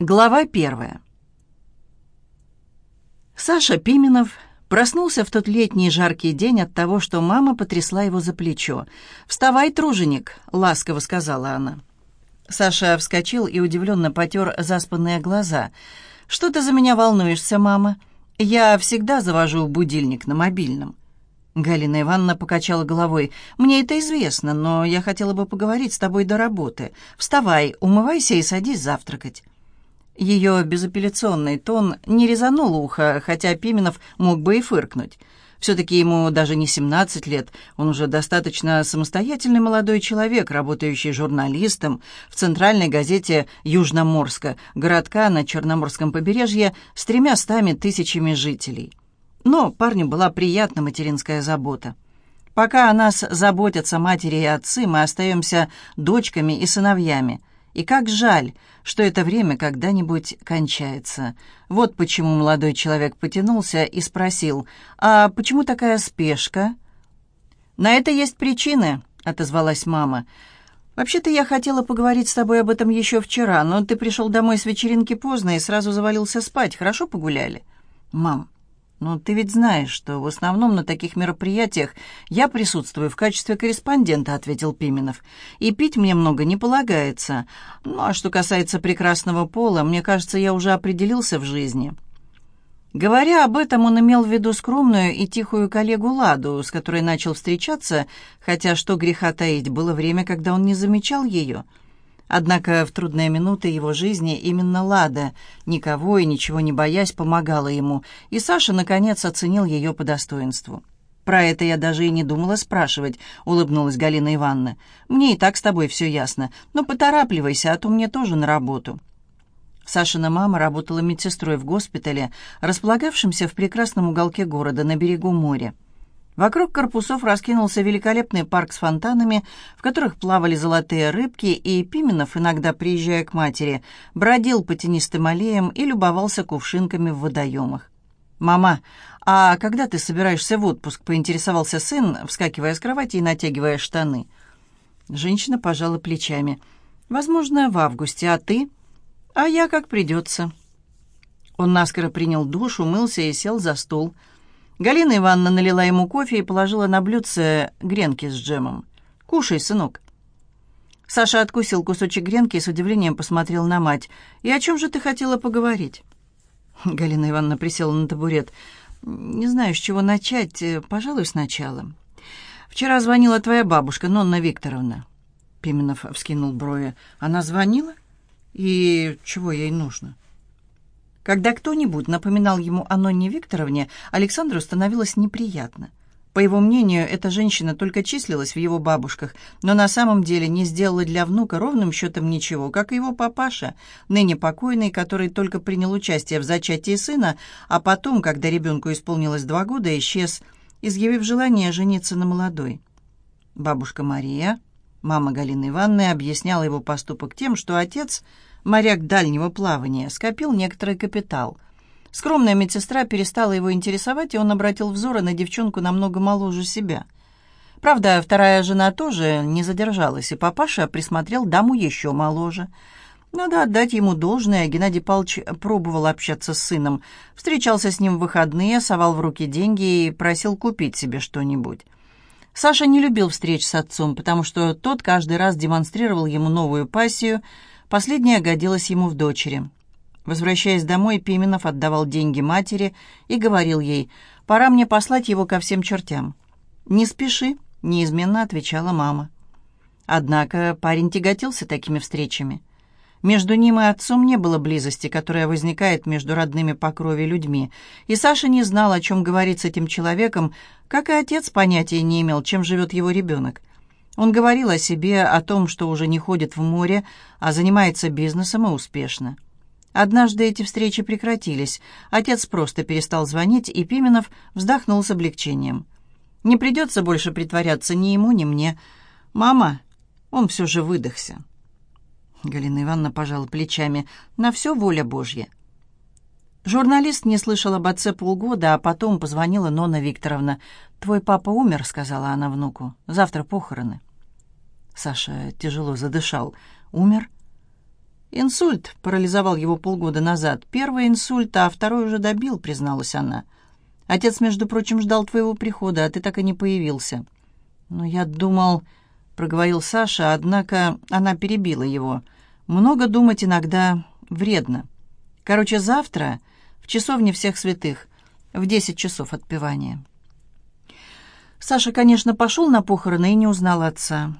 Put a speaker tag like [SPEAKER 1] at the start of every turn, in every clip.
[SPEAKER 1] Глава первая. Саша Пименов проснулся в тот летний жаркий день от того, что мама потрясла его за плечо. «Вставай, труженик!» — ласково сказала она. Саша вскочил и удивленно потер заспанные глаза. «Что ты за меня волнуешься, мама? Я всегда завожу будильник на мобильном». Галина Ивановна покачала головой. «Мне это известно, но я хотела бы поговорить с тобой до работы. Вставай, умывайся и садись завтракать». Ее безапелляционный тон не резанул ухо, хотя Пименов мог бы и фыркнуть. Все-таки ему даже не 17 лет, он уже достаточно самостоятельный молодой человек, работающий журналистом в центральной газете «Южноморска», городка на Черноморском побережье с тремя стами тысячами жителей. Но парню была приятна материнская забота. Пока о нас заботятся матери и отцы, мы остаемся дочками и сыновьями. И как жаль, что это время когда-нибудь кончается. Вот почему молодой человек потянулся и спросил, «А почему такая спешка?» «На это есть причины», — отозвалась мама. «Вообще-то я хотела поговорить с тобой об этом еще вчера, но ты пришел домой с вечеринки поздно и сразу завалился спать. Хорошо погуляли?» «Мам, «Но ты ведь знаешь, что в основном на таких мероприятиях я присутствую в качестве корреспондента», — ответил Пименов. «И пить мне много не полагается. Ну, а что касается прекрасного пола, мне кажется, я уже определился в жизни». Говоря об этом, он имел в виду скромную и тихую коллегу Ладу, с которой начал встречаться, хотя, что греха таить, было время, когда он не замечал ее — Однако в трудные минуты его жизни именно Лада, никого и ничего не боясь, помогала ему, и Саша, наконец, оценил ее по достоинству. «Про это я даже и не думала спрашивать», — улыбнулась Галина Ивановна. «Мне и так с тобой все ясно. Но поторапливайся, а то мне тоже на работу». Сашина мама работала медсестрой в госпитале, располагавшемся в прекрасном уголке города на берегу моря. Вокруг корпусов раскинулся великолепный парк с фонтанами, в которых плавали золотые рыбки, и Пименов, иногда приезжая к матери, бродил по тенистым аллеям и любовался кувшинками в водоемах. «Мама, а когда ты собираешься в отпуск?» — поинтересовался сын, вскакивая с кровати и натягивая штаны. Женщина пожала плечами. «Возможно, в августе, а ты?» «А я как придется». Он наскоро принял душ, умылся и сел за стол — Галина Ивановна налила ему кофе и положила на блюдце гренки с джемом. «Кушай, сынок». Саша откусил кусочек гренки и с удивлением посмотрел на мать. «И о чем же ты хотела поговорить?» Галина Ивановна присела на табурет. «Не знаю, с чего начать. Пожалуй, сначала. Вчера звонила твоя бабушка, Нонна Викторовна». Пименов вскинул брови. «Она звонила? И чего ей нужно?» Когда кто-нибудь напоминал ему о Нонне Викторовне, Александру становилось неприятно. По его мнению, эта женщина только числилась в его бабушках, но на самом деле не сделала для внука ровным счетом ничего, как и его папаша, ныне покойный, который только принял участие в зачатии сына, а потом, когда ребенку исполнилось два года, исчез, изъявив желание жениться на молодой. Бабушка Мария, мама Галины Ивановны, объясняла его поступок тем, что отец – моряк дальнего плавания, скопил некоторый капитал. Скромная медсестра перестала его интересовать, и он обратил взоры на девчонку намного моложе себя. Правда, вторая жена тоже не задержалась, и папаша присмотрел даму еще моложе. Надо отдать ему должное, Геннадий Павлович пробовал общаться с сыном, встречался с ним в выходные, совал в руки деньги и просил купить себе что-нибудь. Саша не любил встреч с отцом, потому что тот каждый раз демонстрировал ему новую пассию – Последняя годилась ему в дочери. Возвращаясь домой, Пименов отдавал деньги матери и говорил ей, «Пора мне послать его ко всем чертям». «Не спеши», — неизменно отвечала мама. Однако парень тяготился такими встречами. Между ним и отцом не было близости, которая возникает между родными по крови людьми, и Саша не знал, о чем говорить с этим человеком, как и отец понятия не имел, чем живет его ребенок. Он говорил о себе, о том, что уже не ходит в море, а занимается бизнесом и успешно. Однажды эти встречи прекратились. Отец просто перестал звонить, и Пименов вздохнул с облегчением. Не придется больше притворяться ни ему, ни мне. «Мама!» Он все же выдохся. Галина Ивановна пожала плечами. «На все воля Божья». Журналист не слышал об отце полгода, а потом позвонила Нона Викторовна. «Твой папа умер», — сказала она внуку. «Завтра похороны». Саша тяжело задышал. «Умер?» Инсульт парализовал его полгода назад. Первый инсульт, а второй уже добил, призналась она. Отец, между прочим, ждал твоего прихода, а ты так и не появился. Но я думал, проговорил Саша, однако она перебила его. Много думать иногда вредно. Короче, завтра в часовне всех святых в десять часов отпевания. Саша, конечно, пошел на похороны и не узнал отца.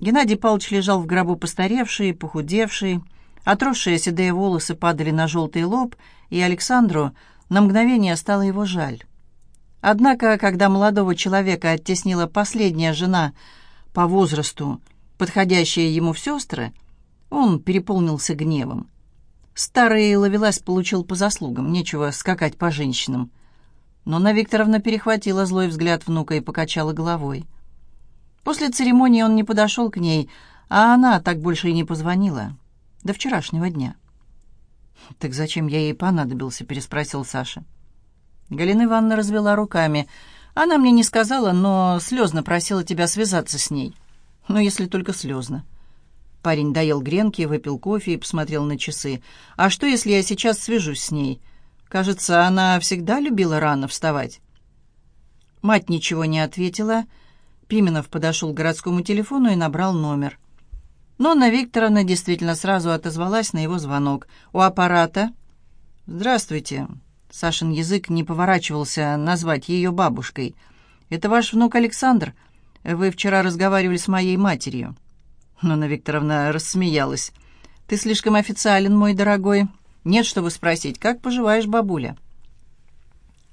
[SPEAKER 1] Геннадий Павлович лежал в гробу постаревший, похудевший, отросшие седые волосы падали на желтый лоб, и Александру на мгновение стало его жаль. Однако, когда молодого человека оттеснила последняя жена по возрасту, подходящая ему в сестры, он переполнился гневом. Старый Ловелас получил по заслугам, нечего скакать по женщинам. Но на Викторовна перехватила злой взгляд внука и покачала головой. После церемонии он не подошел к ней, а она так больше и не позвонила. До вчерашнего дня. «Так зачем я ей понадобился?» — переспросил Саша. Галина Ивановна развела руками. «Она мне не сказала, но слезно просила тебя связаться с ней. Ну, если только слезно». Парень доел гренки, выпил кофе и посмотрел на часы. «А что, если я сейчас свяжусь с ней? Кажется, она всегда любила рано вставать. Мать ничего не ответила. Пименов подошел к городскому телефону и набрал номер. Но Анна Викторовна действительно сразу отозвалась на его звонок. «У аппарата?» «Здравствуйте». Сашин язык не поворачивался назвать ее бабушкой. «Это ваш внук Александр. Вы вчера разговаривали с моей матерью». Нонна Викторовна рассмеялась. «Ты слишком официален, мой дорогой. Нет, чтобы спросить, как поживаешь, бабуля?»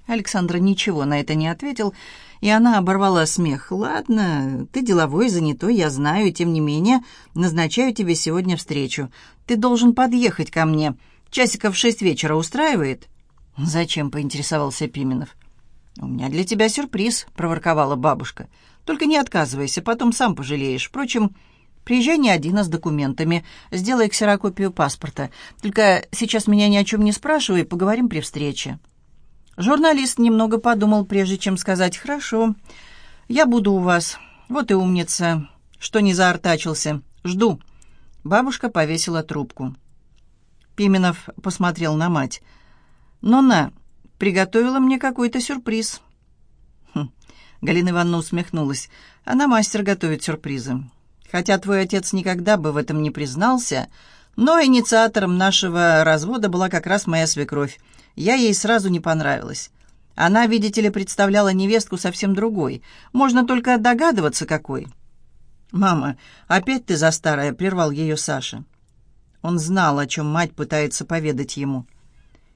[SPEAKER 1] Александра ничего на это не ответил, и она оборвала смех. «Ладно, ты деловой, занятой, я знаю, тем не менее назначаю тебе сегодня встречу. Ты должен подъехать ко мне. Часиков в шесть вечера устраивает?» «Зачем?» — поинтересовался Пименов. «У меня для тебя сюрприз», — проворковала бабушка. «Только не отказывайся, потом сам пожалеешь. Впрочем, Приезжай не один, а с документами. Сделай ксерокопию паспорта. Только сейчас меня ни о чем не спрашивай, поговорим при встрече». Журналист немного подумал, прежде чем сказать «Хорошо, я буду у вас. Вот и умница, что не заортачился. Жду». Бабушка повесила трубку. Пименов посмотрел на мать. «Но-на, приготовила мне какой-то сюрприз». Хм. Галина Ивановна усмехнулась. «Она мастер готовит сюрпризы. Хотя твой отец никогда бы в этом не признался, но инициатором нашего развода была как раз моя свекровь. Я ей сразу не понравилась. Она, видите ли, представляла невестку совсем другой. Можно только догадываться, какой. «Мама, опять ты за старое?» — прервал ее Саша. Он знал, о чем мать пытается поведать ему.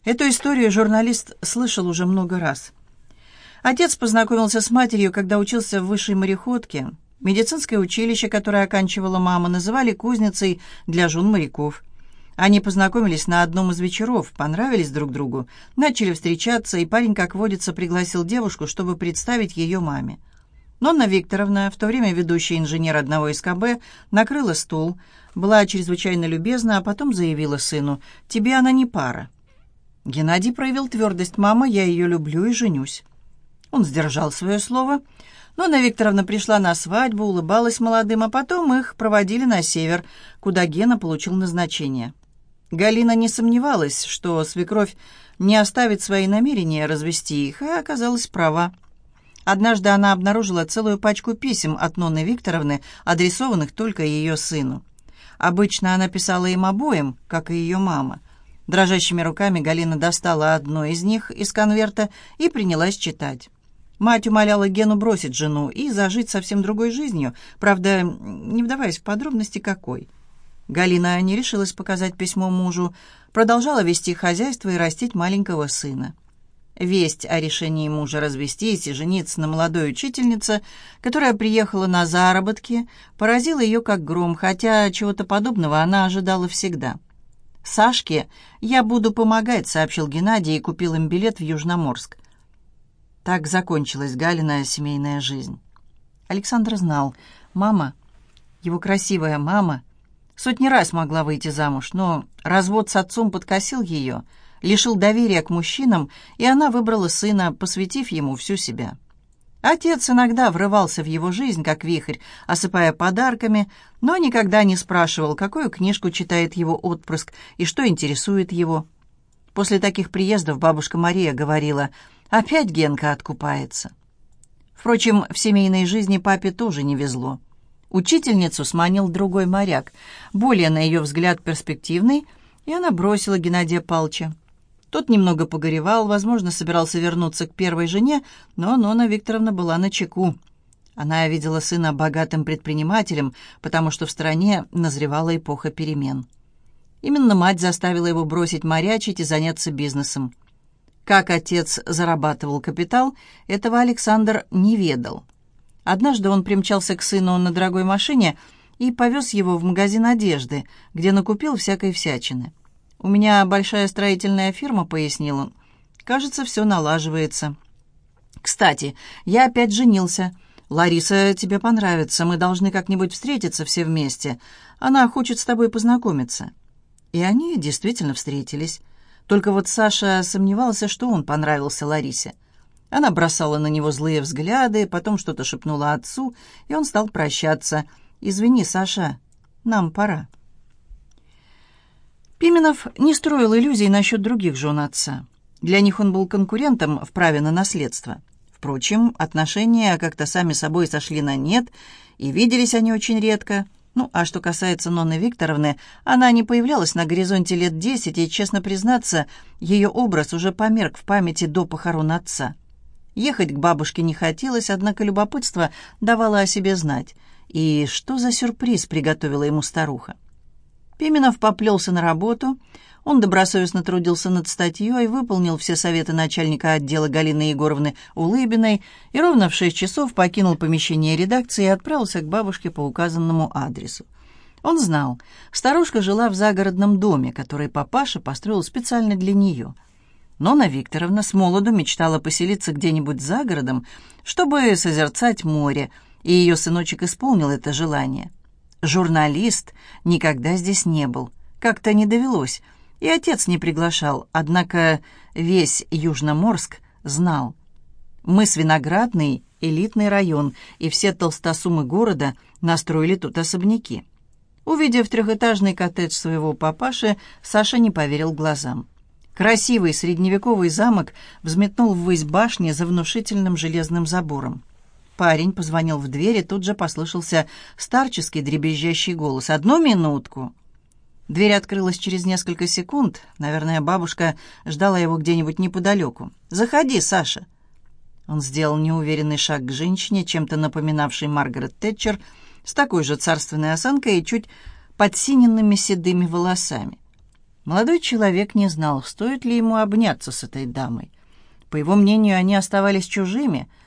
[SPEAKER 1] Эту историю журналист слышал уже много раз. Отец познакомился с матерью, когда учился в высшей мореходке. Медицинское училище, которое оканчивала мама, называли кузницей для жен моряков. Они познакомились на одном из вечеров, понравились друг другу, начали встречаться, и парень, как водится, пригласил девушку, чтобы представить ее маме. Нонна Викторовна, в то время ведущий инженер одного из КБ, накрыла стол, была чрезвычайно любезна, а потом заявила сыну, «Тебе она не пара». Геннадий проявил твердость, «Мама, я ее люблю и женюсь». Он сдержал свое слово, но Анна Викторовна пришла на свадьбу, улыбалась молодым, а потом их проводили на север, куда Гена получил назначение. Галина не сомневалась, что свекровь не оставит свои намерения развести их, и оказалась права. Однажды она обнаружила целую пачку писем от Нонны Викторовны, адресованных только ее сыну. Обычно она писала им обоим, как и ее мама. Дрожащими руками Галина достала одно из них из конверта и принялась читать. Мать умоляла Гену бросить жену и зажить совсем другой жизнью, правда, не вдаваясь в подробности какой. Галина не решилась показать письмо мужу, продолжала вести хозяйство и растить маленького сына. Весть о решении мужа развестись и жениться на молодой учительнице, которая приехала на заработки, поразила ее как гром, хотя чего-то подобного она ожидала всегда. «Сашке я буду помогать», — сообщил Геннадий и купил им билет в Южноморск. Так закончилась Галина семейная жизнь. Александр знал, мама, его красивая мама, сотни раз могла выйти замуж, но развод с отцом подкосил ее, лишил доверия к мужчинам, и она выбрала сына, посвятив ему всю себя. Отец иногда врывался в его жизнь, как вихрь, осыпая подарками, но никогда не спрашивал, какую книжку читает его отпрыск и что интересует его. После таких приездов бабушка Мария говорила, «Опять Генка откупается». Впрочем, в семейной жизни папе тоже не везло. Учительницу сманил другой моряк, более, на ее взгляд, перспективный, и она бросила Геннадия Палча. Тот немного погоревал, возможно, собирался вернуться к первой жене, но Нона Викторовна была на чеку. Она видела сына богатым предпринимателем, потому что в стране назревала эпоха перемен. Именно мать заставила его бросить морячить и заняться бизнесом. Как отец зарабатывал капитал, этого Александр не ведал. Однажды он примчался к сыну на дорогой машине и повез его в магазин одежды, где накупил всякой всячины. «У меня большая строительная фирма», — пояснил он. «Кажется, все налаживается». «Кстати, я опять женился. Лариса тебе понравится. Мы должны как-нибудь встретиться все вместе. Она хочет с тобой познакомиться». И они действительно встретились. Только вот Саша сомневался, что он понравился Ларисе. Она бросала на него злые взгляды, потом что-то шепнула отцу, и он стал прощаться. «Извини, Саша, нам пора». Пименов не строил иллюзий насчет других жен отца. Для них он был конкурентом в праве на наследство. Впрочем, отношения как-то сами собой сошли на нет, и виделись они очень редко. Ну, а что касается Нонны Викторовны, она не появлялась на горизонте лет десять, и, честно признаться, ее образ уже померк в памяти до похорон отца. Ехать к бабушке не хотелось, однако любопытство давало о себе знать. И что за сюрприз приготовила ему старуха? Пименов поплелся на работу. Он добросовестно трудился над статьей, выполнил все советы начальника отдела Галины Егоровны Улыбиной и ровно в шесть часов покинул помещение редакции и отправился к бабушке по указанному адресу. Он знал, старушка жила в загородном доме, который папаша построил специально для нее. Нона Викторовна с молоду мечтала поселиться где-нибудь за городом, чтобы созерцать море, и ее сыночек исполнил это желание – Журналист никогда здесь не был. Как-то не довелось. И отец не приглашал, однако весь Южноморск знал. Мы с Виноградный — элитный район, и все толстосумы города настроили тут особняки. Увидев трехэтажный коттедж своего папаши, Саша не поверил глазам. Красивый средневековый замок взметнул ввысь башни за внушительным железным забором. Парень позвонил в дверь, и тут же послышался старческий дребезжащий голос. «Одну минутку!» Дверь открылась через несколько секунд. Наверное, бабушка ждала его где-нибудь неподалеку. «Заходи, Саша!» Он сделал неуверенный шаг к женщине, чем-то напоминавшей Маргарет Тэтчер, с такой же царственной осанкой и чуть подсиненными седыми волосами. Молодой человек не знал, стоит ли ему обняться с этой дамой. По его мнению, они оставались чужими —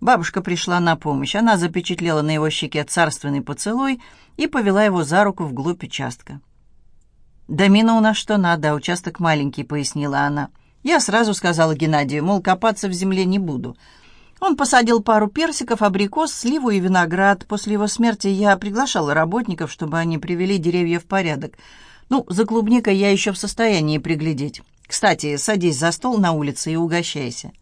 [SPEAKER 1] Бабушка пришла на помощь. Она запечатлела на его щеке царственный поцелуй и повела его за руку вглубь участка. «Домина у нас что надо, а участок маленький», — пояснила она. Я сразу сказала Геннадию, мол, копаться в земле не буду. Он посадил пару персиков, абрикос, сливу и виноград. После его смерти я приглашала работников, чтобы они привели деревья в порядок. Ну, за клубникой я еще в состоянии приглядеть. Кстати, садись за стол на улице и угощайся.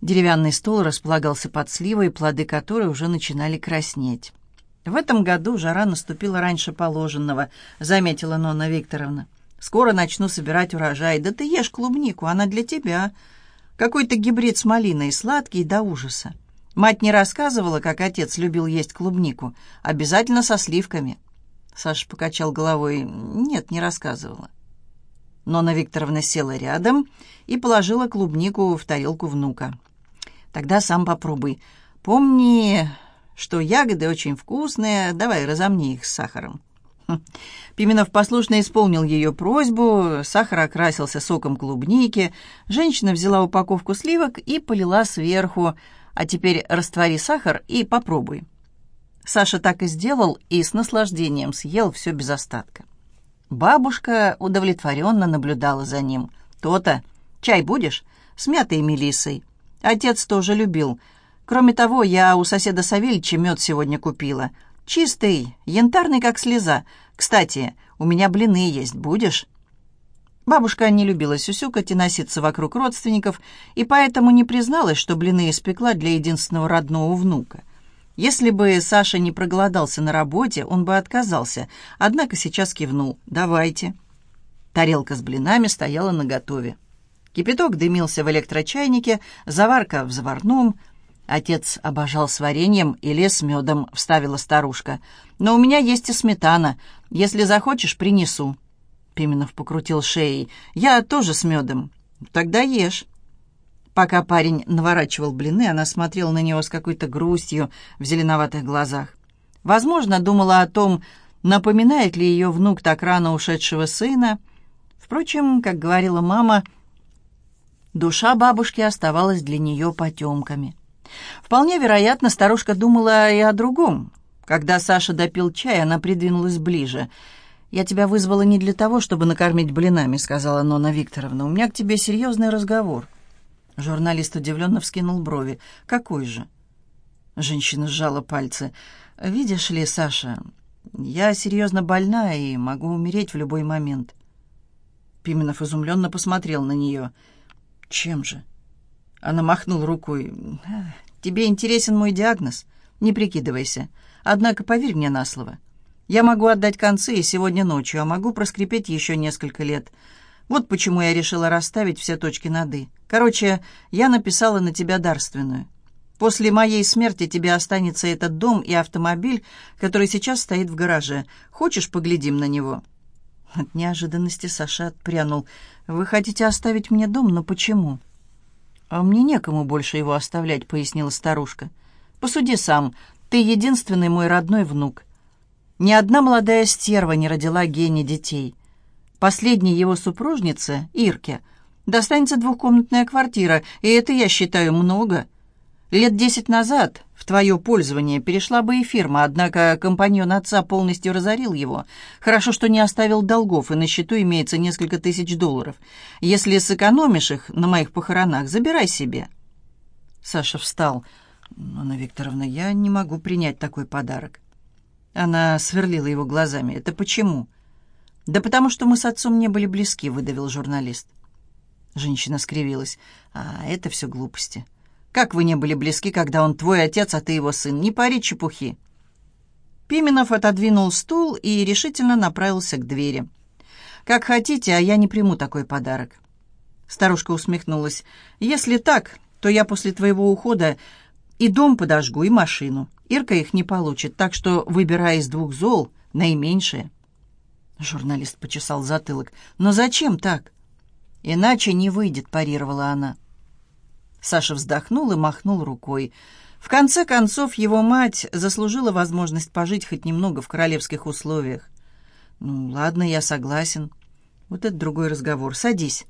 [SPEAKER 1] Деревянный стол располагался под сливой, плоды которой уже начинали краснеть. «В этом году жара наступила раньше положенного», — заметила Нонна Викторовна. «Скоро начну собирать урожай. Да ты ешь клубнику, она для тебя. Какой-то гибрид с малиной, сладкий до ужаса. Мать не рассказывала, как отец любил есть клубнику. Обязательно со сливками». Саша покачал головой. «Нет, не рассказывала». Нонна Викторовна села рядом и положила клубнику в тарелку внука. Тогда сам попробуй. Помни, что ягоды очень вкусные. Давай, разомни их с сахаром». хм. Пименов послушно исполнил ее просьбу, сахар окрасился соком клубники, женщина взяла упаковку сливок и полила сверху, а теперь раствори сахар и попробуй. Саша так и сделал и с наслаждением съел все без остатка. Бабушка удовлетворенно наблюдала за ним. «То-то! Чай будешь? С мятой мелиссой. Отец тоже любил. Кроме того, я у соседа Савельича мед сегодня купила. Чистый, янтарный, как слеза. Кстати, у меня блины есть. Будешь?» Бабушка не любила сюсюкать и носиться вокруг родственников, и поэтому не призналась, что блины испекла для единственного родного внука. Если бы Саша не проголодался на работе, он бы отказался, однако сейчас кивнул «давайте». Тарелка с блинами стояла наготове. Кипяток дымился в электрочайнике, заварка в заварном. Отец обожал с вареньем или с медом, вставила старушка. «Но у меня есть и сметана. Если захочешь, принесу». Пименов покрутил шеей. «Я тоже с медом». «Тогда ешь». Пока парень наворачивал блины, она смотрела на него с какой-то грустью в зеленоватых глазах. Возможно, думала о том, напоминает ли ее внук так рано ушедшего сына. Впрочем, как говорила мама, душа бабушки оставалась для нее потемками. Вполне вероятно, старушка думала и о другом. Когда Саша допил чай, она придвинулась ближе. «Я тебя вызвала не для того, чтобы накормить блинами», — сказала Нона Викторовна. «У меня к тебе серьезный разговор». Журналист удивленно вскинул брови. «Какой же?» Женщина сжала пальцы. «Видишь ли, Саша, я серьезно больна и могу умереть в любой момент». Пименов изумленно посмотрел на нее. «Чем же?» Она махнула рукой. «Тебе интересен мой диагноз? Не прикидывайся. Однако поверь мне на слово. Я могу отдать концы и сегодня ночью, а могу проскрипеть еще несколько лет. Вот почему я решила расставить все точки над «и». Короче, я написала на тебя дарственную. После моей смерти тебе останется этот дом и автомобиль, который сейчас стоит в гараже. Хочешь, поглядим на него?» От неожиданности Саша отпрянул. «Вы хотите оставить мне дом, но почему?» «А мне некому больше его оставлять», — пояснила старушка. «Посуди сам. Ты единственный мой родной внук. Ни одна молодая стерва не родила гене детей. Последней его супружнице, Ирке, достанется двухкомнатная квартира, и это, я считаю, много. Лет десять назад в твое пользование перешла бы и фирма, однако компаньон отца полностью разорил его. Хорошо, что не оставил долгов, и на счету имеется несколько тысяч долларов. Если сэкономишь их на моих похоронах, забирай себе». Саша встал. «Анна Викторовна, я не могу принять такой подарок». Она сверлила его глазами. «Это почему?» «Да потому что мы с отцом не были близки», — выдавил журналист. Женщина скривилась. «А, это все глупости. Как вы не были близки, когда он твой отец, а ты его сын? Не пари чепухи». Пименов отодвинул стул и решительно направился к двери. «Как хотите, а я не приму такой подарок». Старушка усмехнулась. «Если так, то я после твоего ухода и дом подожгу, и машину. Ирка их не получит, так что выбирай из двух зол наименьшее». Журналист почесал затылок. «Но зачем так?» «Иначе не выйдет», — парировала она. Саша вздохнул и махнул рукой. В конце концов, его мать заслужила возможность пожить хоть немного в королевских условиях. «Ну, ладно, я согласен. Вот это другой разговор. Садись».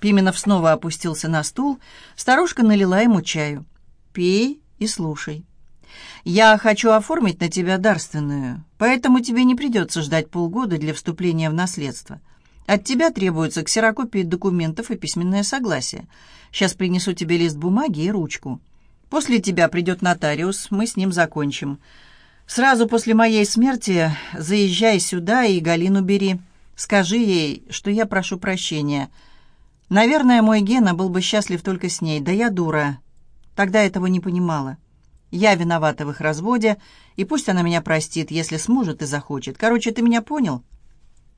[SPEAKER 1] Пименов снова опустился на стул. Старушка налила ему чаю. «Пей и слушай». Я хочу оформить на тебя дарственную, поэтому тебе не придется ждать полгода для вступления в наследство. От тебя требуется ксерокопия документов и письменное согласие. Сейчас принесу тебе лист бумаги и ручку. После тебя придет нотариус, мы с ним закончим. Сразу после моей смерти заезжай сюда и Галину бери. Скажи ей, что я прошу прощения. Наверное, мой Гена был бы счастлив только с ней, да я дура. Тогда этого не понимала. Я виновата в их разводе, и пусть она меня простит, если сможет и захочет. Короче, ты меня понял?»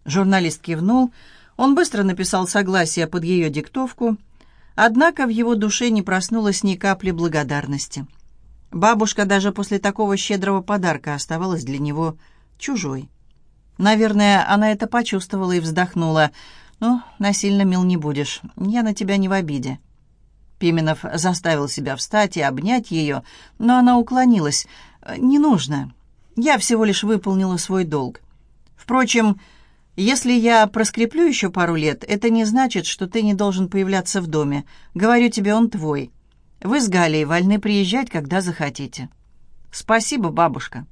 [SPEAKER 1] Журналист кивнул. Он быстро написал согласие под ее диктовку, однако в его душе не проснулось ни капли благодарности. Бабушка даже после такого щедрого подарка оставалась для него чужой. Наверное, она это почувствовала и вздохнула. «Ну, насильно мил не будешь. Я на тебя не в обиде». Пименов заставил себя встать и обнять ее, но она уклонилась. «Не нужно. Я всего лишь выполнила свой долг. Впрочем, если я проскреплю еще пару лет, это не значит, что ты не должен появляться в доме. Говорю тебе, он твой. Вы с Галей вольны приезжать, когда захотите». «Спасибо, бабушка».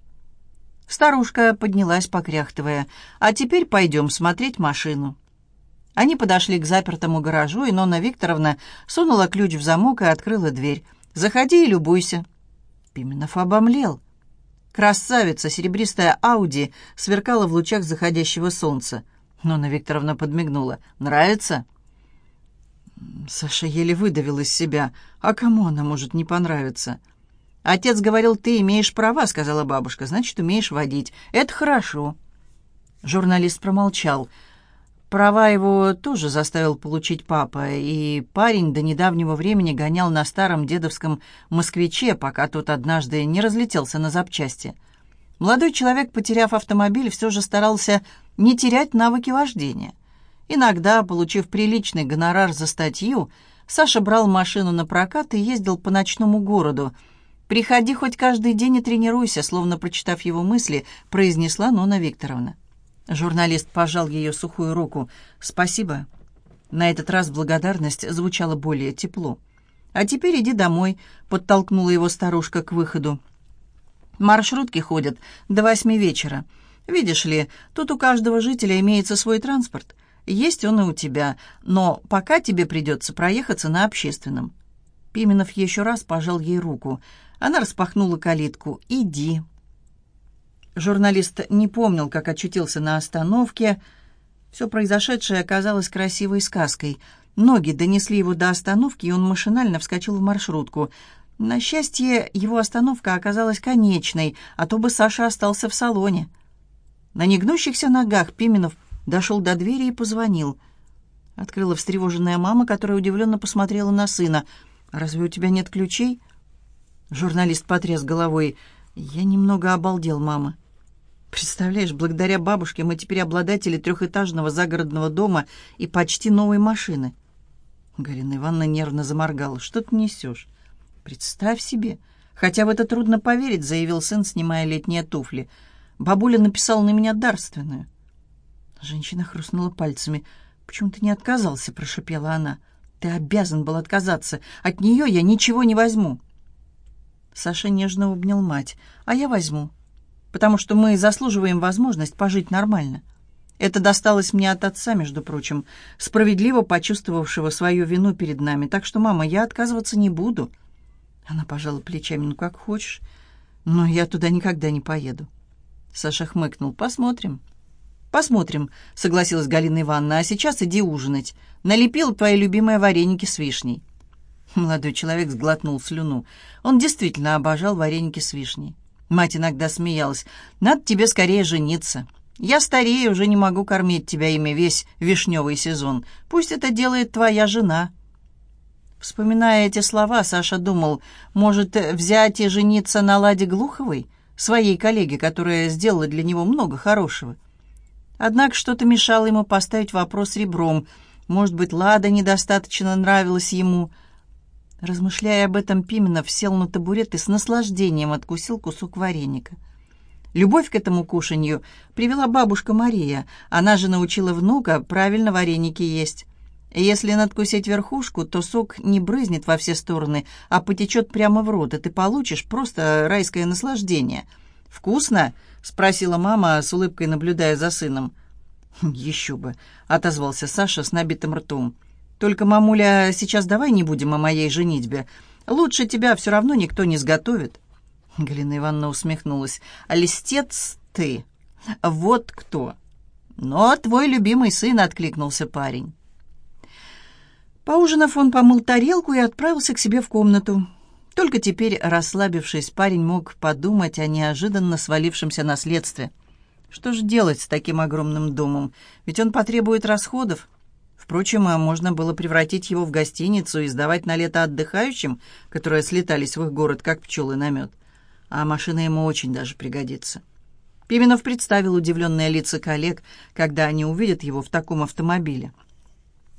[SPEAKER 1] Старушка поднялась, покряхтывая. «А теперь пойдем смотреть машину». Они подошли к запертому гаражу, и Нонна Викторовна сунула ключ в замок и открыла дверь. «Заходи и любуйся». Пименов обомлел. Красавица, серебристая Ауди, сверкала в лучах заходящего солнца. Нонна Викторовна подмигнула. «Нравится?» Саша еле выдавил из себя. «А кому она может не понравиться?» «Отец говорил, ты имеешь права», — сказала бабушка. «Значит, умеешь водить. Это хорошо». Журналист промолчал. Права его тоже заставил получить папа, и парень до недавнего времени гонял на старом дедовском «Москвиче», пока тот однажды не разлетелся на запчасти. Молодой человек, потеряв автомобиль, все же старался не терять навыки вождения. Иногда, получив приличный гонорар за статью, Саша брал машину на прокат и ездил по ночному городу — «Приходи хоть каждый день и тренируйся», словно прочитав его мысли, произнесла Нона Викторовна. Журналист пожал ее сухую руку. «Спасибо». На этот раз благодарность звучала более тепло. «А теперь иди домой», — подтолкнула его старушка к выходу. «Маршрутки ходят до восьми вечера. Видишь ли, тут у каждого жителя имеется свой транспорт. Есть он и у тебя, но пока тебе придется проехаться на общественном». Пименов еще раз пожал ей руку — она распахнула калитку. «Иди». Журналист не помнил, как очутился на остановке. Все произошедшее оказалось красивой сказкой. Ноги донесли его до остановки, и он машинально вскочил в маршрутку. На счастье, его остановка оказалась конечной, а то бы Саша остался в салоне. На негнущихся ногах Пименов дошел до двери и позвонил. Открыла встревоженная мама, которая удивленно посмотрела на сына. «Разве у тебя нет ключей?» Журналист потряс головой. «Я немного обалдел, мама». «Представляешь, благодаря бабушке мы теперь обладатели трехэтажного загородного дома и почти новой машины». Галина Ивановна нервно заморгала. «Что ты несешь?» «Представь себе. Хотя в это трудно поверить», — заявил сын, снимая летние туфли. «Бабуля написала на меня дарственную». Женщина хрустнула пальцами. «Почему ты не отказался?» — прошепела она. «Ты обязан был отказаться. От нее я ничего не возьму». Саша нежно обнял мать. «А я возьму, потому что мы заслуживаем возможность пожить нормально. Это досталось мне от отца, между прочим, справедливо почувствовавшего свою вину перед нами. Так что, мама, я отказываться не буду». Она пожала плечами. «Ну, как хочешь, но я туда никогда не поеду». Саша хмыкнул. «Посмотрим». «Посмотрим», — согласилась Галина Ивановна. «А сейчас иди ужинать. Налепил твои любимые вареники с вишней». Молодой человек сглотнул слюну. Он действительно обожал вареники с вишней. Мать иногда смеялась. «Надо тебе скорее жениться. Я старею, уже не могу кормить тебя ими весь вишневый сезон. Пусть это делает твоя жена». Вспоминая эти слова, Саша думал, может, взять и жениться на Ладе Глуховой, своей коллеге, которая сделала для него много хорошего. Однако что-то мешало ему поставить вопрос ребром. Может быть, Лада недостаточно нравилась ему – Размышляя об этом, Пименов сел на табурет и с наслаждением откусил кусок вареника. Любовь к этому кушанью привела бабушка Мария. Она же научила внука правильно вареники есть. Если надкусить верхушку, то сок не брызнет во все стороны, а потечет прямо в рот, и ты получишь просто райское наслаждение. «Вкусно?» — спросила мама, с улыбкой наблюдая за сыном. «Еще бы!» — отозвался Саша с набитым ртом. Только, мамуля, сейчас давай не будем о моей женитьбе. Лучше тебя все равно никто не сготовит». Галина Ивановна усмехнулась. «А листец ты. Вот кто». «Но твой любимый сын», — откликнулся парень. Поужинав, он помыл тарелку и отправился к себе в комнату. Только теперь, расслабившись, парень мог подумать о неожиданно свалившемся наследстве. Что же делать с таким огромным домом? Ведь он потребует расходов. Впрочем, а можно было превратить его в гостиницу и сдавать на лето отдыхающим, которые слетались в их город, как пчелы на мед. А машина ему очень даже пригодится. Пименов представил удивленные лица коллег, когда они увидят его в таком автомобиле.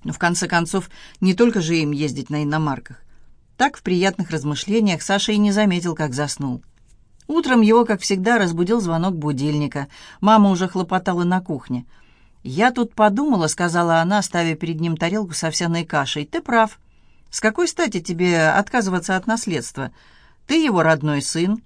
[SPEAKER 1] Но в конце концов, не только же им ездить на иномарках. Так в приятных размышлениях Саша и не заметил, как заснул. Утром его, как всегда, разбудил звонок будильника. Мама уже хлопотала на кухне — «Я тут подумала», — сказала она, ставя перед ним тарелку с овсяной кашей. «Ты прав. С какой стати тебе отказываться от наследства? Ты его родной сын.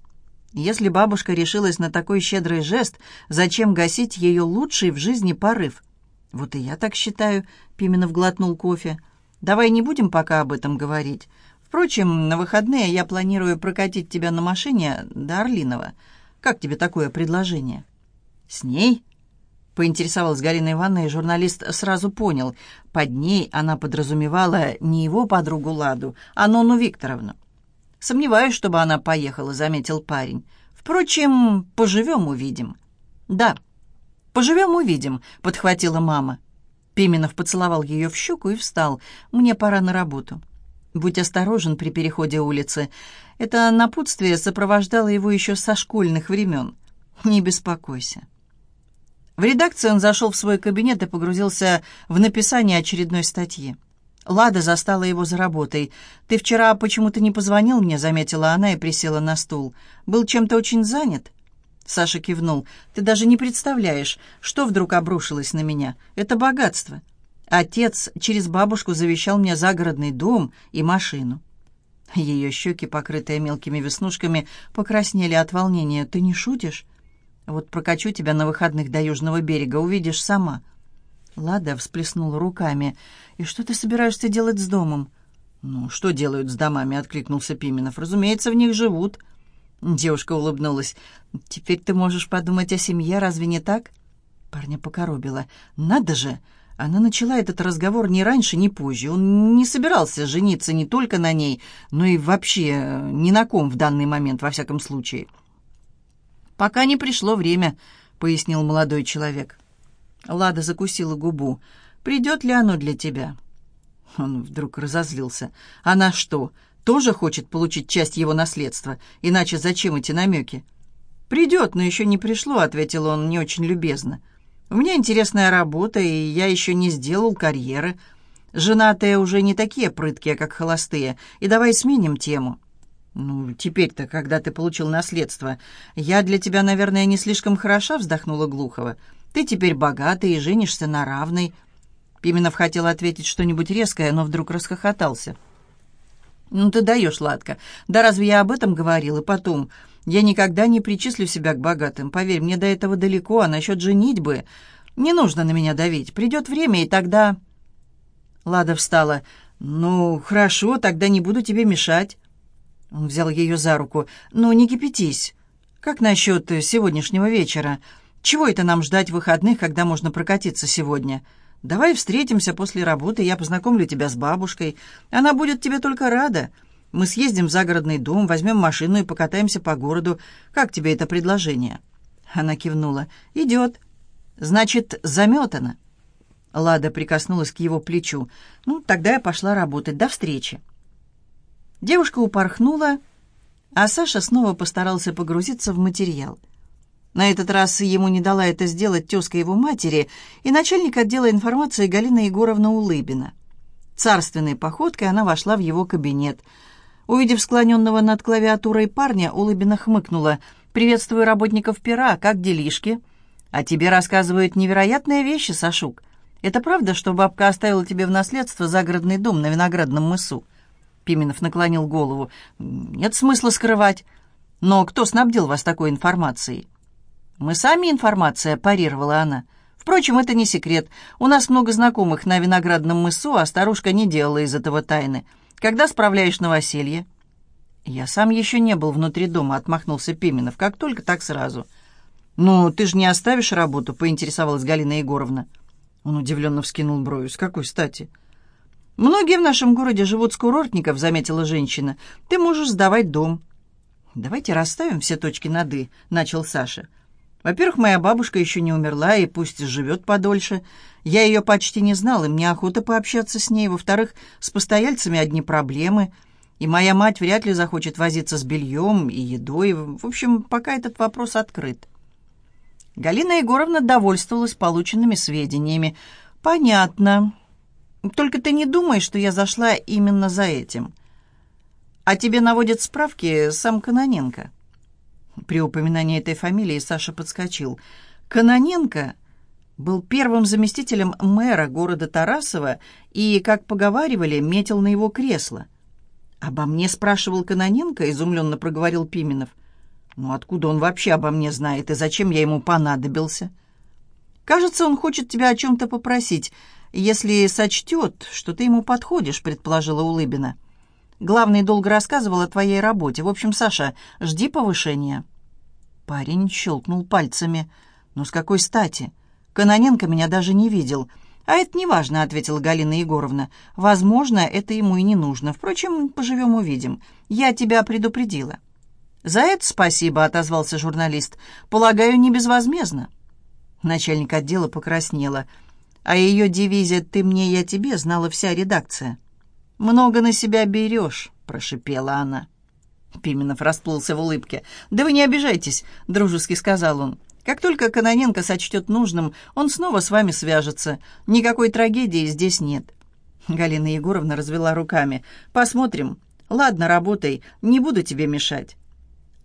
[SPEAKER 1] Если бабушка решилась на такой щедрый жест, зачем гасить ее лучший в жизни порыв?» «Вот и я так считаю», — Пименов глотнул кофе. «Давай не будем пока об этом говорить. Впрочем, на выходные я планирую прокатить тебя на машине до Орлинова. Как тебе такое предложение?» «С ней?» Поинтересовалась Галина Ивановна, и журналист сразу понял. Под ней она подразумевала не его подругу Ладу, а Нонну Викторовну. «Сомневаюсь, чтобы она поехала», — заметил парень. «Впрочем, поживем, увидим». «Да, поживем, увидим», — подхватила мама. Пименов поцеловал ее в щеку и встал. «Мне пора на работу». «Будь осторожен при переходе улицы». Это напутствие сопровождало его еще со школьных времен. «Не беспокойся». В редакции он зашел в свой кабинет и погрузился в написание очередной статьи. Лада застала его за работой. «Ты вчера почему-то не позвонил мне», — заметила она и присела на стул. «Был чем-то очень занят?» Саша кивнул. «Ты даже не представляешь, что вдруг обрушилось на меня. Это богатство. Отец через бабушку завещал мне загородный дом и машину». Ее щеки, покрытые мелкими веснушками, покраснели от волнения. «Ты не шутишь?» Вот прокачу тебя на выходных до Южного берега, увидишь сама». Лада всплеснула руками. «И что ты собираешься делать с домом?» «Ну, что делают с домами?» — откликнулся Пименов. «Разумеется, в них живут». Девушка улыбнулась. «Теперь ты можешь подумать о семье, разве не так?» Парня покоробила. «Надо же!» Она начала этот разговор ни раньше, ни позже. Он не собирался жениться не только на ней, но и вообще ни на ком в данный момент, во всяком случае. «Пока не пришло время», — пояснил молодой человек. Лада закусила губу. «Придет ли оно для тебя?» Он вдруг разозлился. «Она что, тоже хочет получить часть его наследства? Иначе зачем эти намеки?» «Придет, но еще не пришло», — ответил он не очень любезно. «У меня интересная работа, и я еще не сделал карьеры. Женатые уже не такие прыткие, как холостые. И давай сменим тему». «Ну, теперь-то, когда ты получил наследство, я для тебя, наверное, не слишком хороша», — вздохнула Глухова. «Ты теперь богатый и женишься на равной». Пименов хотел ответить что-нибудь резкое, но вдруг расхохотался. «Ну ты даешь, Ладка. Да разве я об этом говорил? И потом, я никогда не причислю себя к богатым. Поверь, мне до этого далеко, а насчет женитьбы... Не нужно на меня давить. Придет время, и тогда...» Лада встала. «Ну, хорошо, тогда не буду тебе мешать». Он взял ее за руку. «Ну, не кипятись. Как насчет сегодняшнего вечера? Чего это нам ждать выходных, когда можно прокатиться сегодня? Давай встретимся после работы, я познакомлю тебя с бабушкой. Она будет тебе только рада. Мы съездим в загородный дом, возьмем машину и покатаемся по городу. Как тебе это предложение?» Она кивнула. «Идет. Значит, заметана». Лада прикоснулась к его плечу. «Ну, тогда я пошла работать. До встречи». Девушка упорхнула, а Саша снова постарался погрузиться в материал. На этот раз ему не дала это сделать тезка его матери и начальник отдела информации Галина Егоровна Улыбина. Царственной походкой она вошла в его кабинет. Увидев склоненного над клавиатурой парня, Улыбина хмыкнула. «Приветствую работников пера, как делишки?» «А тебе рассказывают невероятные вещи, Сашук. Это правда, что бабка оставила тебе в наследство загородный дом на Виноградном мысу?» Пименов наклонил голову. «Нет смысла скрывать. Но кто снабдил вас такой информацией?» «Мы сами информация», — парировала она. «Впрочем, это не секрет. У нас много знакомых на Виноградном мысу, а старушка не делала из этого тайны. Когда справляешь новоселье?» «Я сам еще не был внутри дома», — отмахнулся Пименов. «Как только, так сразу». «Ну, ты же не оставишь работу?» — поинтересовалась Галина Егоровна. Он удивленно вскинул брови. «С какой стати?» «Многие в нашем городе живут с курортников», — заметила женщина. «Ты можешь сдавать дом». «Давайте расставим все точки над «и», — начал Саша. «Во-первых, моя бабушка еще не умерла, и пусть живет подольше. Я ее почти не знал, и мне охота пообщаться с ней. Во-вторых, с постояльцами одни проблемы, и моя мать вряд ли захочет возиться с бельем и едой. В общем, пока этот вопрос открыт». Галина Егоровна довольствовалась полученными сведениями. «Понятно. Только ты не думай, что я зашла именно за этим. А тебе наводят справки сам Каноненко». При упоминании этой фамилии Саша подскочил. «Каноненко был первым заместителем мэра города Тарасова и, как поговаривали, метил на его кресло». «Обо мне спрашивал Каноненко?» — изумленно проговорил Пименов. «Ну откуда он вообще обо мне знает, и зачем я ему понадобился?» «Кажется, он хочет тебя о чем-то попросить если сочтет, что ты ему подходишь», — предположила Улыбина. «Главный долго рассказывал о твоей работе. В общем, Саша, жди повышения». Парень щелкнул пальцами. «Ну, с какой стати? Каноненко меня даже не видел. «А это неважно», — ответила Галина Егоровна. «Возможно, это ему и не нужно. Впрочем, поживем-увидим. Я тебя предупредила». «За это спасибо», — отозвался журналист. «Полагаю, не безвозмездно». Начальник отдела покраснела. «А ее дивизия «ты мне, я тебе» знала вся редакция». «Много на себя берешь», — прошипела она. Пименов расплылся в улыбке. «Да вы не обижайтесь», — дружески сказал он. «Как только Каноненко сочтет нужным, он снова с вами свяжется. Никакой трагедии здесь нет». Галина Егоровна развела руками. «Посмотрим. Ладно, работай, не буду тебе мешать».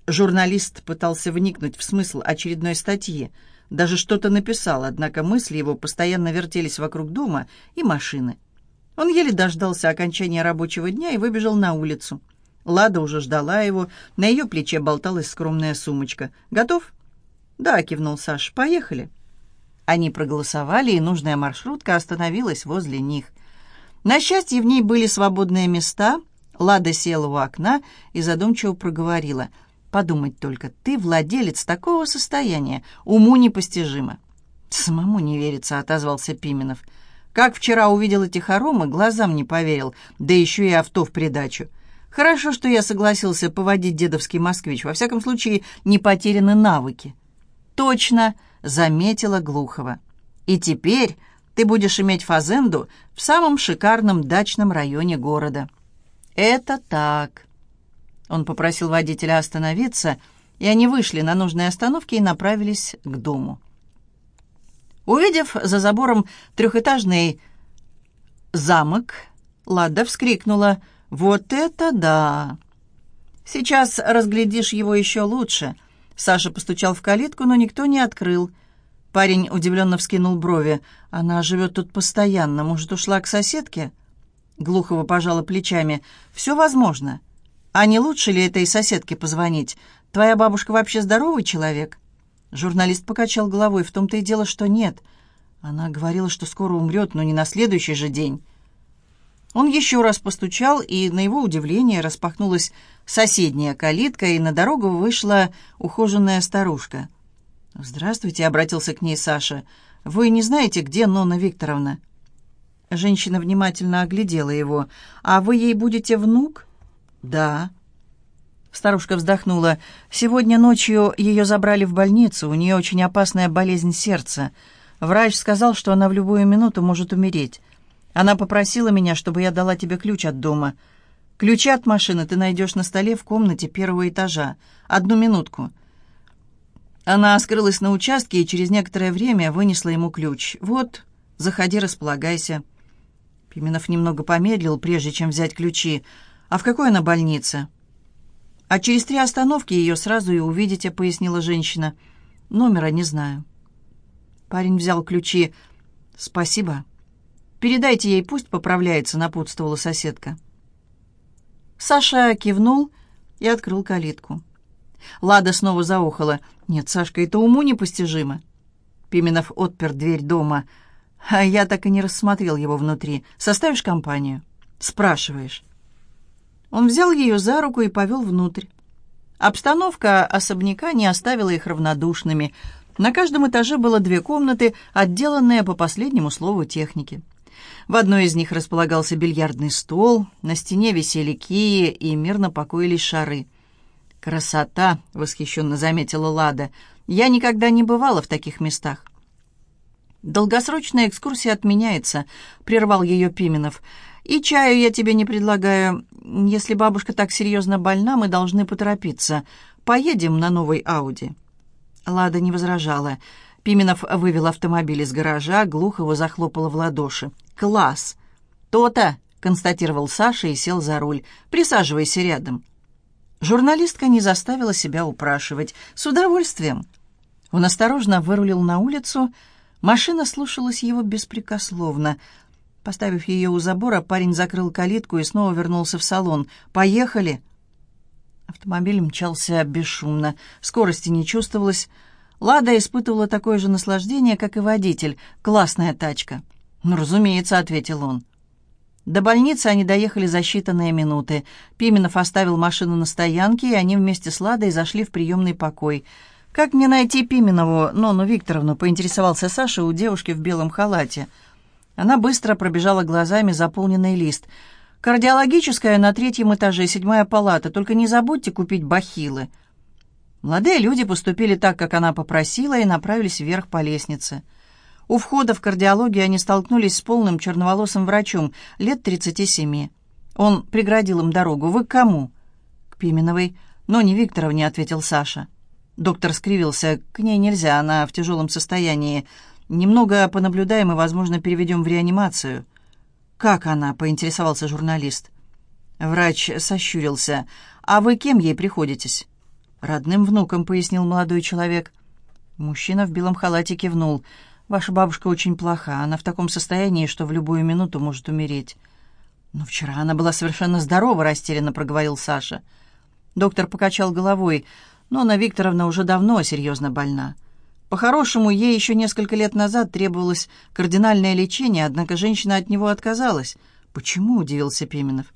[SPEAKER 1] Журналист пытался вникнуть в смысл очередной статьи. Даже что-то написал, однако мысли его постоянно вертелись вокруг дома и машины. Он еле дождался окончания рабочего дня и выбежал на улицу. Лада уже ждала его, на ее плече болталась скромная сумочка. «Готов?» «Да», — кивнул Саш, — «поехали». Они проголосовали, и нужная маршрутка остановилась возле них. На счастье, в ней были свободные места. Лада села у окна и задумчиво проговорила — Подумать только, ты владелец такого состояния, уму непостижимо. Самому не верится, отозвался Пименов. Как вчера увидел эти хоромы, глазам не поверил, да еще и авто в придачу. Хорошо, что я согласился поводить дедовский москвич. Во всяком случае, не потеряны навыки. Точно, заметила Глухова. И теперь ты будешь иметь фазенду в самом шикарном дачном районе города. Это так. Он попросил водителя остановиться, и они вышли на нужной остановке и направились к дому. Увидев за забором трехэтажный замок, Лада вскрикнула «Вот это да!» «Сейчас разглядишь его еще лучше». Саша постучал в калитку, но никто не открыл. Парень удивленно вскинул брови. «Она живет тут постоянно. Может, ушла к соседке?» Глухова пожала плечами. «Все возможно. А не лучше ли этой соседке позвонить? Твоя бабушка вообще здоровый человек?» Журналист покачал головой. В том-то и дело, что нет. Она говорила, что скоро умрет, но не на следующий же день. Он еще раз постучал, и, на его удивление, распахнулась соседняя калитка, и на дорогу вышла ухоженная старушка. «Здравствуйте», — обратился к ней Саша. «Вы не знаете, где Нонна Викторовна?» Женщина внимательно оглядела его. «А вы ей будете внук?» «Да». Старушка вздохнула. «Сегодня ночью ее забрали в больницу. У нее очень опасная болезнь сердца. Врач сказал, что она в любую минуту может умереть. Она попросила меня, чтобы я дала тебе ключ от дома. Ключи от машины ты найдешь на столе в комнате первого этажа. Одну минутку». Она скрылась на участке и через некоторое время вынесла ему ключ. «Вот, заходи, располагайся». Пименов немного помедлил, прежде чем взять ключи. «А в какой она больнице?» «А через три остановки ее сразу и увидите», — пояснила женщина. «Номера не знаю». Парень взял ключи. «Спасибо. Передайте ей, пусть поправляется», — напутствовала соседка. Саша кивнул и открыл калитку. Лада снова заохала. «Нет, Сашка, это уму непостижимо». Пименов отпер дверь дома. «А я так и не рассмотрел его внутри. Составишь компанию?» «Спрашиваешь». Он взял ее за руку и повел внутрь. Обстановка особняка не оставила их равнодушными. На каждом этаже было две комнаты, отделанные по последнему слову техники. В одной из них располагался бильярдный стол, на стене висели кии и мирно покоились шары. «Красота!» — восхищенно заметила Лада. «Я никогда не бывала в таких местах». «Долгосрочная экскурсия отменяется», — прервал ее Пименов. И чаю я тебе не предлагаю. Если бабушка так серьезно больна, мы должны поторопиться. Поедем на новой Ауди». Лада не возражала. Пименов вывел автомобиль из гаража, Глухова захлопала в ладоши. «Класс!» «То-то!» — констатировал Саша и сел за руль. «Присаживайся рядом». Журналистка не заставила себя упрашивать. «С удовольствием!» Он осторожно вырулил на улицу. Машина слушалась его беспрекословно. Поставив ее у забора, парень закрыл калитку и снова вернулся в салон. «Поехали!» Автомобиль мчался бесшумно, скорости не чувствовалось. Лада испытывала такое же наслаждение, как и водитель. «Классная тачка!» «Ну, разумеется», — ответил он. До больницы они доехали за считанные минуты. Пименов оставил машину на стоянке, и они вместе с Ладой зашли в приемный покой. «Как мне найти Пименову Нону Викторовну?» — поинтересовался Саша у девушки в белом халате. Она быстро пробежала глазами заполненный лист. «Кардиологическая на третьем этаже, седьмая палата. Только не забудьте купить бахилы». Молодые люди поступили так, как она попросила, и направились вверх по лестнице. У входа в кардиологию они столкнулись с полным черноволосым врачом, лет 37. Он преградил им дорогу. «Вы к кому?» «К Пименовой». «Но не Викторовне», — ответил Саша. Доктор скривился. «К ней нельзя, она в тяжелом состоянии. Немного понаблюдаем и, возможно, переведем в реанимацию». «Как она?» — поинтересовался журналист. Врач сощурился. «А вы кем ей приходитесь?» «Родным внуком», — пояснил молодой человек. Мужчина в белом халате кивнул. «Ваша бабушка очень плоха. Она в таком состоянии, что в любую минуту может умереть». «Но вчера она была совершенно здорова», — растерянно проговорил Саша. Доктор покачал головой. «Но Анна Викторовна уже давно серьезно больна. По-хорошему, ей еще несколько лет назад требовалось кардинальное лечение, однако женщина от него отказалась». «Почему?» — удивился Пименов.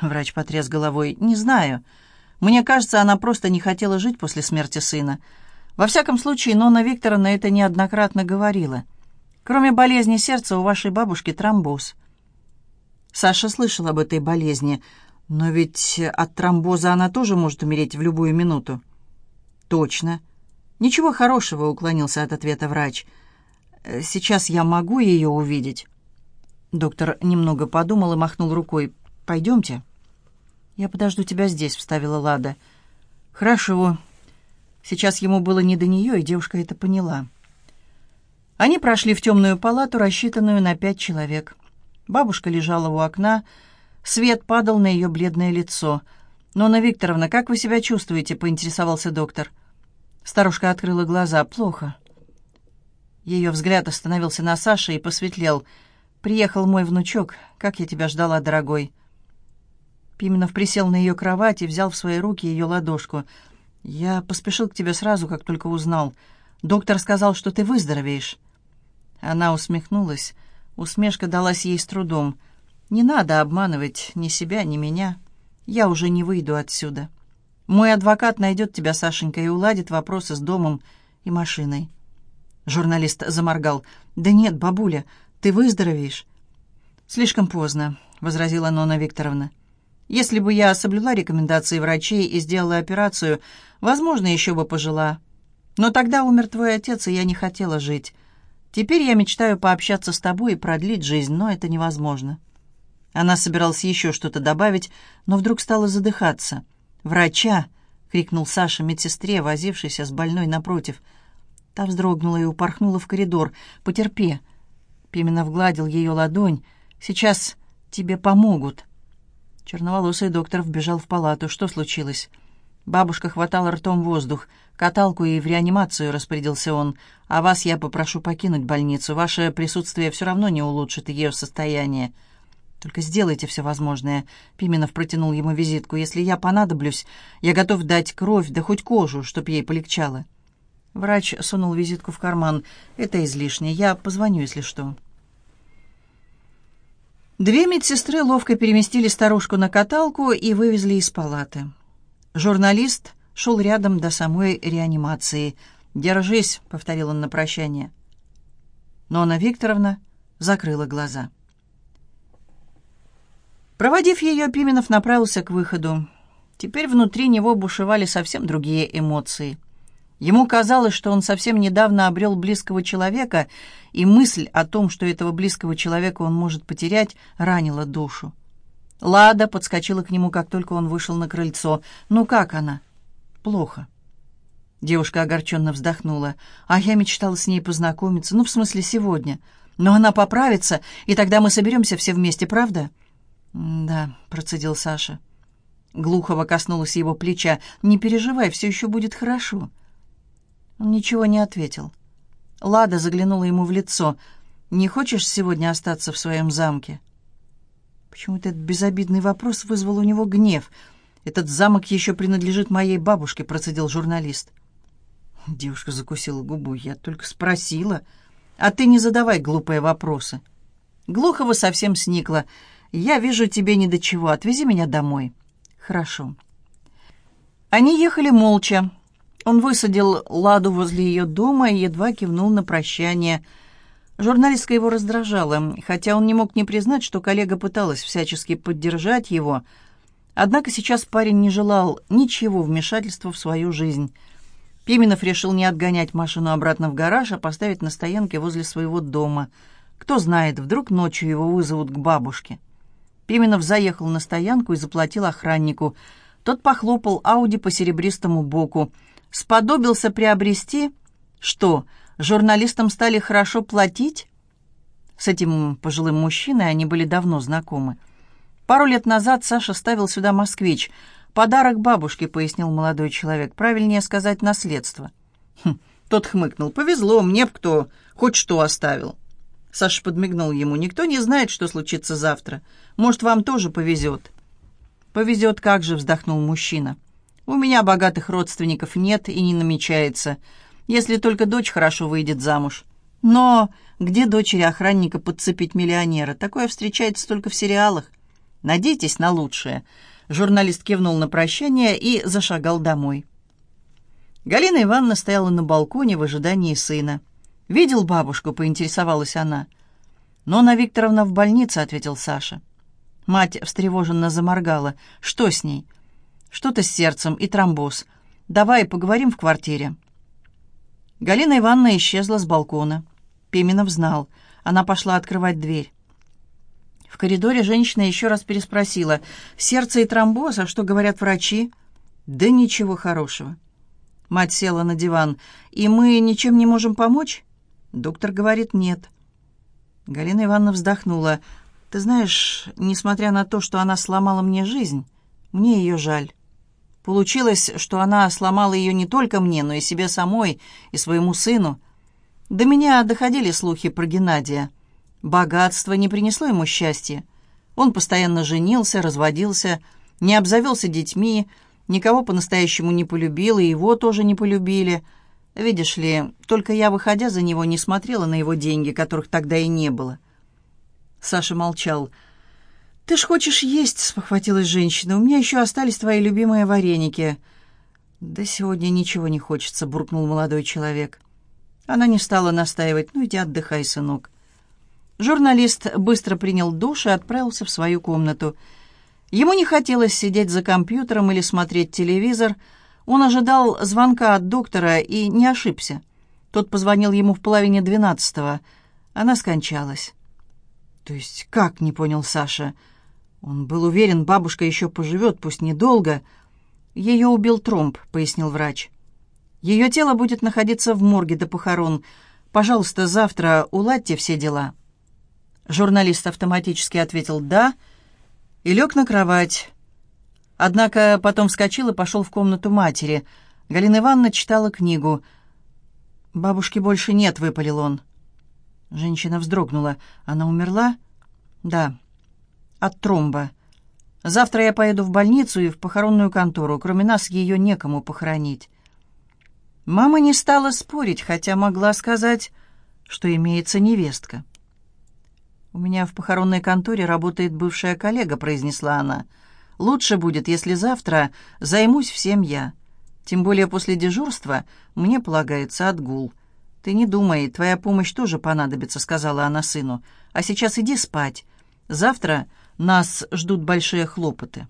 [SPEAKER 1] Врач потряс головой. «Не знаю. Мне кажется, она просто не хотела жить после смерти сына. Во всяком случае, Нонна Викторовна это неоднократно говорила. Кроме болезни сердца, у вашей бабушки тромбоз. Саша слышал об этой болезни, но ведь от тромбоза она тоже может умереть в любую минуту. Точно. Ничего хорошего, уклонился от ответа врач. Сейчас я могу ее увидеть. Доктор немного подумал и махнул рукой. «Пойдемте». «Я подожду тебя здесь», — вставила Лада. «Хорошо». Сейчас ему было не до нее, и девушка это поняла. Они прошли в темную палату, рассчитанную на пять человек. Бабушка лежала у окна, свет падал на ее бледное лицо. «Нонна Викторовна, как вы себя чувствуете?» — поинтересовался доктор. Старушка открыла глаза. «Плохо». Ее взгляд остановился на Саше и посветлел. «Приехал мой внучок. Как я тебя ждала, дорогой?» Пименов присел на ее кровать и взял в свои руки ее ладошку. «Я поспешил к тебе сразу, как только узнал. Доктор сказал, что ты выздоровеешь». Она усмехнулась. Усмешка далась ей с трудом. «Не надо обманывать ни себя, ни меня. Я уже не выйду отсюда. Мой адвокат найдет тебя, Сашенька, и уладит вопросы с домом и машиной». Журналист заморгал. «Да нет, бабуля, ты выздоровеешь». «Слишком поздно», — возразила Нона Викторовна. Если бы я соблюла рекомендации врачей и сделала операцию, возможно, еще бы пожила. Но тогда умер твой отец, и я не хотела жить. Теперь я мечтаю пообщаться с тобой и продлить жизнь, но это невозможно». Она собиралась еще что-то добавить, но вдруг стала задыхаться. «Врача!» — крикнул Саша медсестре, возившейся с больной напротив. Та вздрогнула и упорхнула в коридор. «Потерпи!» Пименов гладил ее ладонь. «Сейчас тебе помогут!» Черноволосый доктор вбежал в палату. Что случилось? Бабушка хватала ртом воздух. «Каталку и в реанимацию», — распорядился он. «А вас я попрошу покинуть больницу. Ваше присутствие все равно не улучшит ее состояние». «Только сделайте все возможное», — Пименов протянул ему визитку. «Если я понадоблюсь, я готов дать кровь, да хоть кожу, чтоб ей полегчало». Врач сунул визитку в карман. «Это излишне. Я позвоню, если что». Две медсестры ловко переместили старушку на каталку и вывезли из палаты. Журналист шел рядом до самой реанимации. «Держись», — повторил он на прощание. Но Анна Викторовна закрыла глаза. Проводив ее, Пименов направился к выходу. Теперь внутри него бушевали совсем другие эмоции. Ему казалось, что он совсем недавно обрел близкого человека, и мысль о том, что этого близкого человека он может потерять, ранила душу. Лада подскочила к нему, как только он вышел на крыльцо. «Ну как она?» «Плохо». Девушка огорченно вздохнула. «А я мечтала с ней познакомиться. Ну, в смысле, сегодня. Но она поправится, и тогда мы соберемся все вместе, правда?» «Да», — процедил Саша. Глухова коснулась его плеча. «Не переживай, все еще будет хорошо». Он ничего не ответил. Лада заглянула ему в лицо. «Не хочешь сегодня остаться в своем замке?» Почему-то этот безобидный вопрос вызвал у него гнев. «Этот замок еще принадлежит моей бабушке», — процедил журналист. Девушка закусила губу. «Я только спросила. А ты не задавай глупые вопросы». Глухова совсем сникла. «Я вижу тебе ни до чего. Отвези меня домой». «Хорошо». Они ехали молча. Он высадил Ладу возле ее дома и едва кивнул на прощание. Журналистка его раздражала, хотя он не мог не признать, что коллега пыталась всячески поддержать его. Однако сейчас парень не желал ничего вмешательства в свою жизнь. Пименов решил не отгонять машину обратно в гараж, а поставить на стоянке возле своего дома. Кто знает, вдруг ночью его вызовут к бабушке. Пименов заехал на стоянку и заплатил охраннику. Тот похлопал Ауди по серебристому боку — сподобился приобрести... Что, журналистам стали хорошо платить? С этим пожилым мужчиной они были давно знакомы. Пару лет назад Саша ставил сюда москвич. «Подарок бабушке», — пояснил молодой человек. «Правильнее сказать, наследство». Хм, тот хмыкнул. «Повезло, мне б кто хоть что оставил». Саша подмигнул ему. «Никто не знает, что случится завтра. Может, вам тоже повезет». «Повезет как же», — вздохнул мужчина. У меня богатых родственников нет и не намечается, если только дочь хорошо выйдет замуж. Но где дочери охранника подцепить миллионера? Такое встречается только в сериалах. Надейтесь на лучшее. Журналист кивнул на прощание и зашагал домой. Галина Ивановна стояла на балконе в ожидании сына. «Видел бабушку?» — поинтересовалась она. «Нона Викторовна в больнице», — ответил Саша. Мать встревоженно заморгала. «Что с ней?» Что-то с сердцем и тромбоз. Давай поговорим в квартире». Галина Ивановна исчезла с балкона. Пименов знал. Она пошла открывать дверь. В коридоре женщина еще раз переспросила. «Сердце и тромбоз, а что говорят врачи?» «Да ничего хорошего». Мать села на диван. «И мы ничем не можем помочь?» Доктор говорит «нет». Галина Ивановна вздохнула. «Ты знаешь, несмотря на то, что она сломала мне жизнь, мне ее жаль. Получилось, что она сломала ее не только мне, но и себе самой, и своему сыну. До меня доходили слухи про Геннадия. Богатство не принесло ему счастья. Он постоянно женился, разводился, не обзавелся детьми, никого по-настоящему не полюбил, и его тоже не полюбили. Видишь ли, только я, выходя за него, не смотрела на его деньги, которых тогда и не было. Саша молчал. «Ты ж хочешь есть», — спохватилась женщина. «У меня еще остались твои любимые вареники». «Да сегодня ничего не хочется», — буркнул молодой человек. Она не стала настаивать. «Ну, иди отдыхай, сынок». Журналист быстро принял душ и отправился в свою комнату. Ему не хотелось сидеть за компьютером или смотреть телевизор. Он ожидал звонка от доктора и не ошибся. Тот позвонил ему в половине двенадцатого. Она скончалась. «То есть как?» — не понял Саша. Он был уверен, бабушка еще поживет, пусть недолго. Ее убил тромб, пояснил врач. Ее тело будет находиться в морге до похорон. Пожалуйста, завтра уладьте все дела. Журналист автоматически ответил «да» и лег на кровать. Однако потом вскочил и пошел в комнату матери. Галина Ивановна читала книгу. «Бабушки больше нет», — выпалил он. Женщина вздрогнула. «Она умерла?» «Да» от тромба. Завтра я поеду в больницу и в похоронную контору. Кроме нас ее некому похоронить». Мама не стала спорить, хотя могла сказать, что имеется невестка. «У меня в похоронной конторе работает бывшая коллега», — произнесла она. «Лучше будет, если завтра займусь всем я. Тем более после дежурства мне полагается отгул. Ты не думай, твоя помощь тоже понадобится», — сказала она сыну. «А сейчас иди спать. Завтра нас ждут большие хлопоты.